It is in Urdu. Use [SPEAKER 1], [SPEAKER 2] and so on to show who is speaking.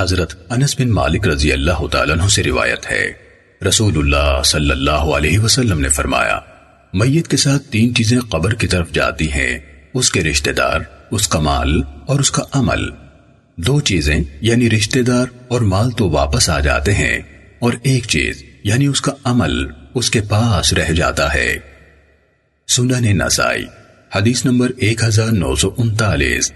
[SPEAKER 1] حضرت انس بن مالک رضی اللہ تعالیٰ عنہ سے روایت ہے۔ رسول اللہ صلی اللہ علیہ وسلم نے فرمایا، میت کے ساتھ تین چیزیں قبر کی طرف جاتی ہیں، اس کے رشتہ دار، اس کا مال اور اس کا عمل۔ دو چیزیں یعنی رشتہ دار اور مال تو واپس آ جاتے ہیں، اور ایک چیز یعنی اس کا عمل، اس کے پاس رہ جاتا ہے۔ سنن نسائی، حدیث نمبر ایک ہزار نو سو انتالیس۔